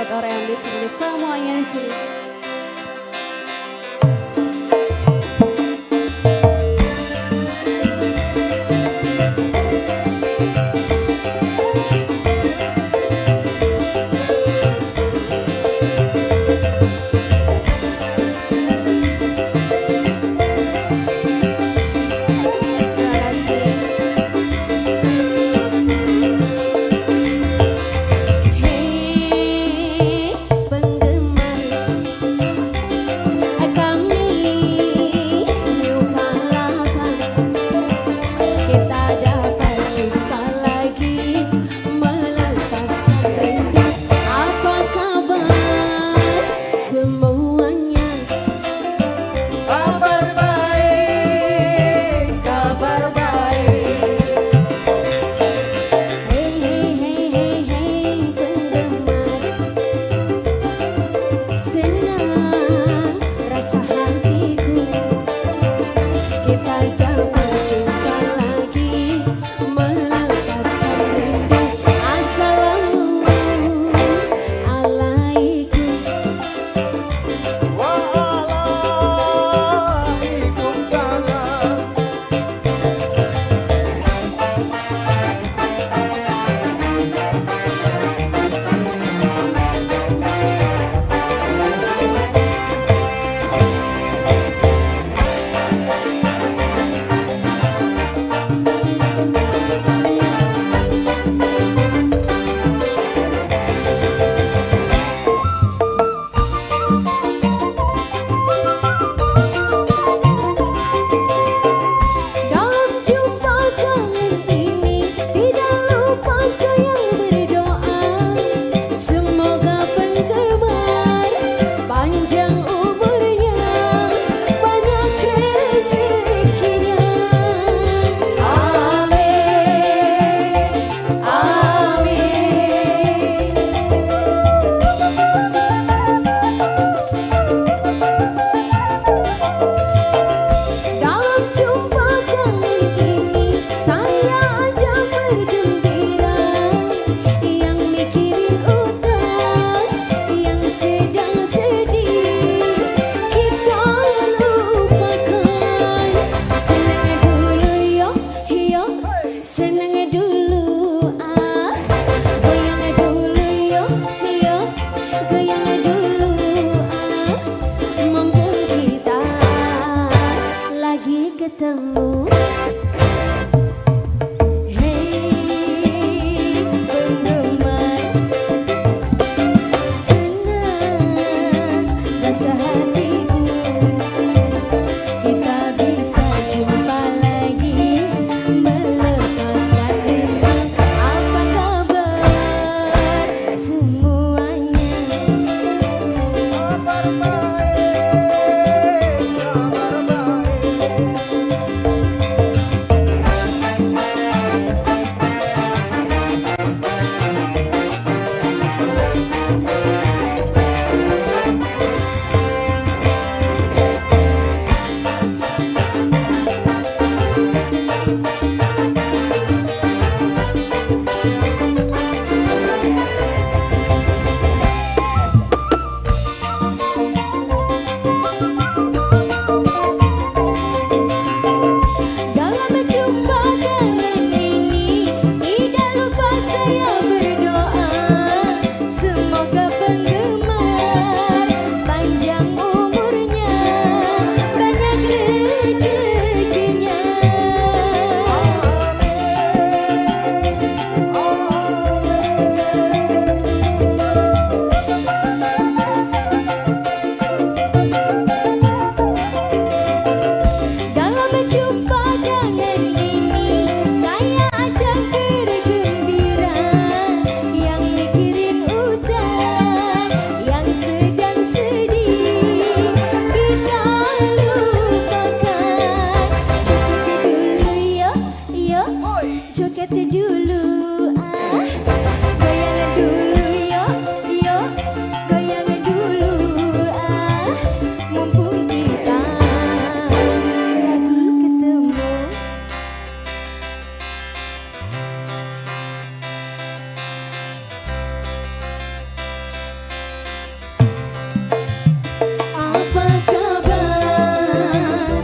buat orang yang di sini semuanya di sini.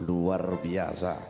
Luar biasa.